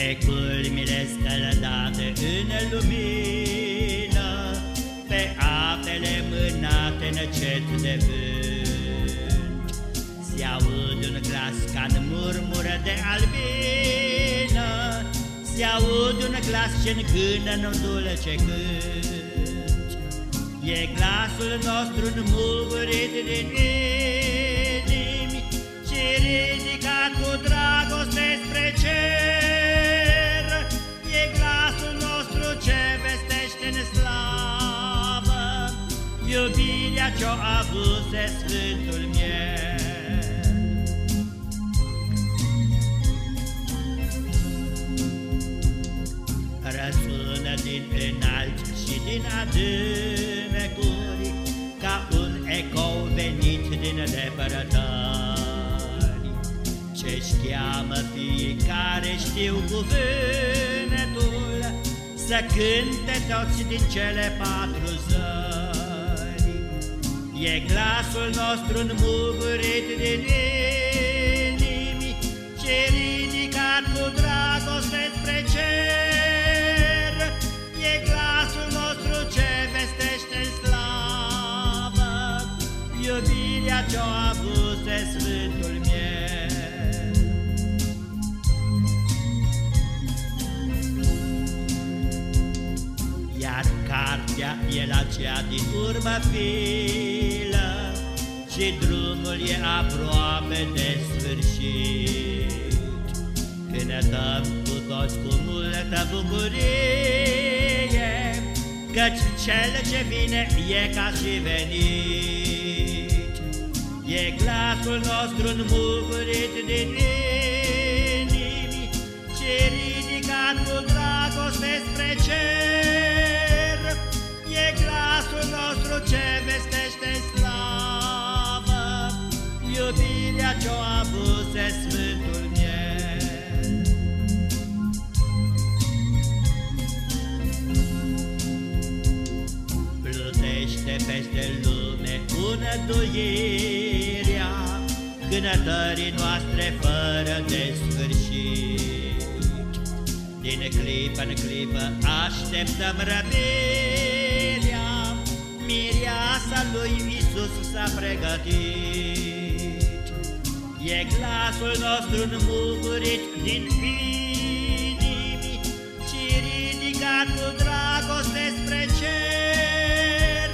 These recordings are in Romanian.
Pe culmile scăldate în lumină, Pe apele mânate încet de vânt, Se aud un glas ca-n murmură de albină, Se aud un glas ce-n gână în dulce cânt. E glasul nostru înmugurit din inimi, iubirea ce-o avuse Sfântul miel. Răsună din înalt și din adâncuri, Ca un ecou venit din depărătări, Ce-și cheamă fiecare știu cuvântul, Să cânte toți din cele patru zări. E glasul nostru înmugurit din inimi Ce ridicat cu dragoste spre cer. E glasul nostru ce vestește în slavă Iubirea ce-o cartea e la cea din urmă fi și drumul e aproape de sfârșit. Cântăm cu toți cu multă bucurie, Căci cel ce vine e ca și venit. E glasul nostru înmugurit din inimi, iubirea ce-o avuse Sfântul miel. Plutește peste lume unăduirea Gânătării noastre fără de sfârșit. Din clipă în clipă așteptăm răbirea, Mireasa lui Isus s-a pregătit. E glasul nostru înmugurit din inimi Și ridicat cu dragoste spre cer.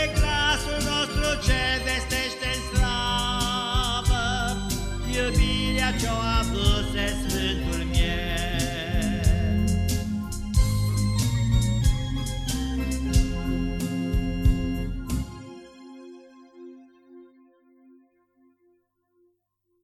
E glasul nostru ce vestește în slavă Iubirea ce-o avuse